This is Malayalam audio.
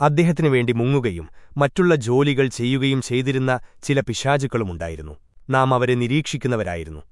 അദ്ദേഹത്തിനു വേണ്ടി മുങ്ങുകയും മറ്റുള്ള ജോലികൾ ചെയ്യുകയും ചെയ്തിരുന്ന ചില പിശാചുക്കളുമുണ്ടായിരുന്നു. നാം അവരെ നിരീക്ഷിക്കുന്നവരായിരുന്നു.